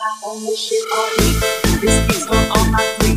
I own this shit all week. This is on all my